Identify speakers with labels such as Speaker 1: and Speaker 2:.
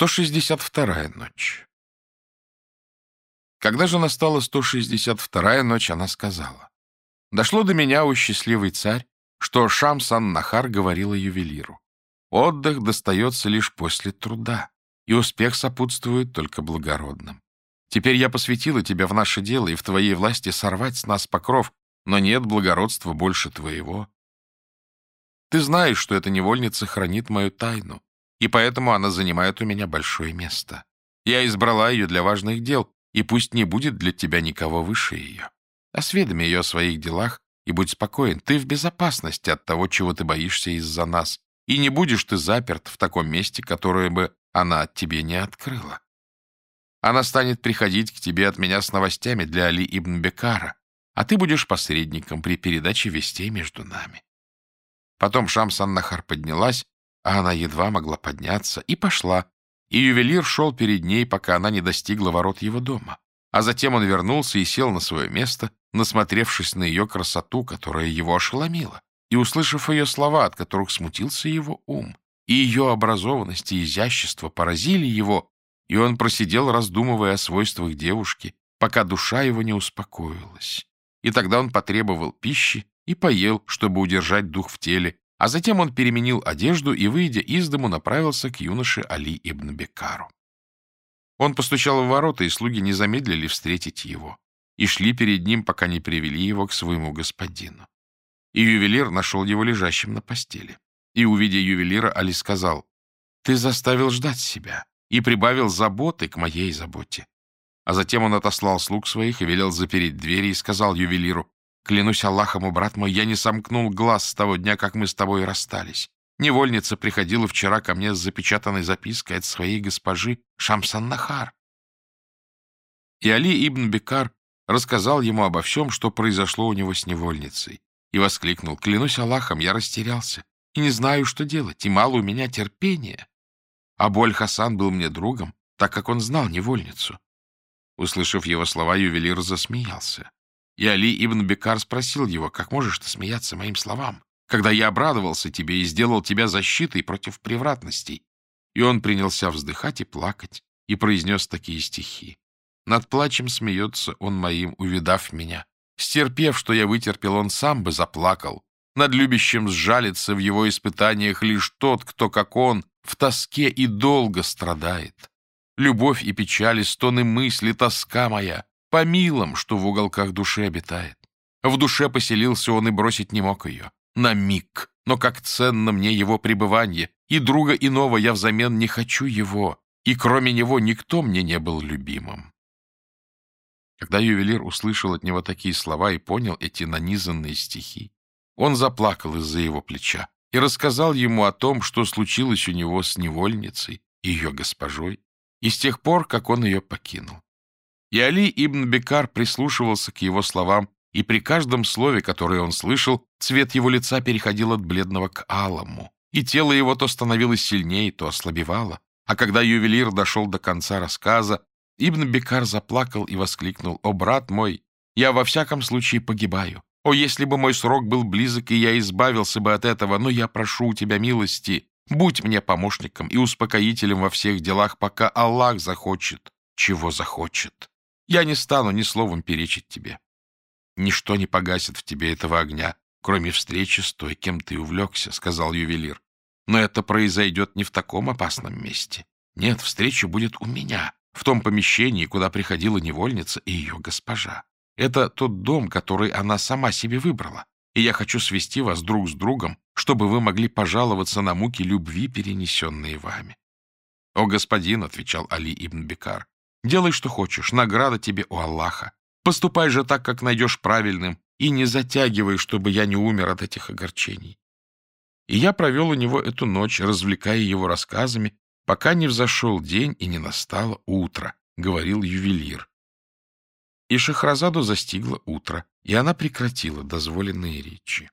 Speaker 1: 162-я ночь. Когда же настала 162-я ночь, она сказала, «Дошло до меня, о счастливый царь, что Шамсан-Нахар говорила ювелиру, отдых достается лишь после труда, и успех сопутствует только благородным. Теперь я посвятила тебя в наше дело, и в твоей власти сорвать с нас покров, но нет благородства больше твоего. Ты знаешь, что эта невольница хранит мою тайну, и поэтому она занимает у меня большое место. Я избрала ее для важных дел, и пусть не будет для тебя никого выше ее. Осведоми ее о своих делах и будь спокоен. Ты в безопасности от того, чего ты боишься из-за нас, и не будешь ты заперт в таком месте, которое бы она от тебе не открыла. Она станет приходить к тебе от меня с новостями для Али ибн Бекара, а ты будешь посредником при передаче вестей между нами. Потом Шамсан-Нахар поднялась а она едва могла подняться, и пошла, и ювелир шел перед ней, пока она не достигла ворот его дома. А затем он вернулся и сел на свое место, насмотревшись на ее красоту, которая его ошеломила, и услышав ее слова, от которых смутился его ум, и ее образованность и изящество поразили его, и он просидел, раздумывая о свойствах девушки, пока душа его не успокоилась. И тогда он потребовал пищи и поел, чтобы удержать дух в теле, а затем он переменил одежду и, выйдя из дому, направился к юноше Али ибн Бекару. Он постучал в ворота, и слуги не замедлили встретить его, и шли перед ним, пока не привели его к своему господину. И ювелир нашел его лежащим на постели. И, увидя ювелира, Али сказал, «Ты заставил ждать себя и прибавил заботы к моей заботе». А затем он отослал слуг своих и велел запереть двери и сказал ювелиру, Клянусь Аллахом, брат мой, я не сомкнул глаз с того дня, как мы с тобой расстались. Невольница приходила вчера ко мне с запечатанной запиской от своей госпожи Шамсан-Нахар. И Али ибн Бекар рассказал ему обо всем, что произошло у него с невольницей, и воскликнул, «Клянусь Аллахом, я растерялся, и не знаю, что делать, и мало у меня терпения». А Боль-Хасан был мне другом, так как он знал невольницу. Услышав его слова, ювелир засмеялся. И Али ибн Бекар спросил его, как можешь ты смеяться моим словам, когда я обрадовался тебе и сделал тебя защитой против превратностей. И он принялся вздыхать и плакать, и произнес такие стихи. Над плачем смеется он моим, увидав меня. Стерпев, что я вытерпел, он сам бы заплакал. Над любящим сжалится в его испытаниях лишь тот, кто, как он, в тоске и долго страдает. Любовь и печали, стоны мысли, тоска моя — по милам, что в уголках души обитает. В душе поселился он и бросить не мог ее. На миг. Но как ценно мне его пребывание, и друга иного я взамен не хочу его, и кроме него никто мне не был любимым. Когда ювелир услышал от него такие слова и понял эти нанизанные стихи, он заплакал из-за его плеча и рассказал ему о том, что случилось у него с невольницей и ее госпожой, и с тех пор, как он ее покинул. И Али ибн Бекар прислушивался к его словам, и при каждом слове, которое он слышал, цвет его лица переходил от бледного к алому, и тело его то становилось сильнее, то ослабевало. А когда ювелир дошел до конца рассказа, Ибн Бекар заплакал и воскликнул, «О, брат мой, я во всяком случае погибаю. О, если бы мой срок был близок, и я избавился бы от этого, но я прошу у тебя милости, будь мне помощником и успокоителем во всех делах, пока Аллах захочет, чего захочет». Я не стану ни словом перечить тебе. Ничто не погасит в тебе этого огня, кроме встречи с той, кем ты увлекся, — сказал ювелир. Но это произойдет не в таком опасном месте. Нет, встреча будет у меня, в том помещении, куда приходила невольница и ее госпожа. Это тот дом, который она сама себе выбрала, и я хочу свести вас друг с другом, чтобы вы могли пожаловаться на муки любви, перенесенные вами. — О, господин, — отвечал Али ибн Бекар, Делай, что хочешь, награда тебе у Аллаха. Поступай же так, как найдешь правильным, и не затягивай, чтобы я не умер от этих огорчений. И я провел у него эту ночь, развлекая его рассказами, пока не взошел день и не настало утро, — говорил ювелир. И Шахразаду застигло утро, и она прекратила дозволенные речи.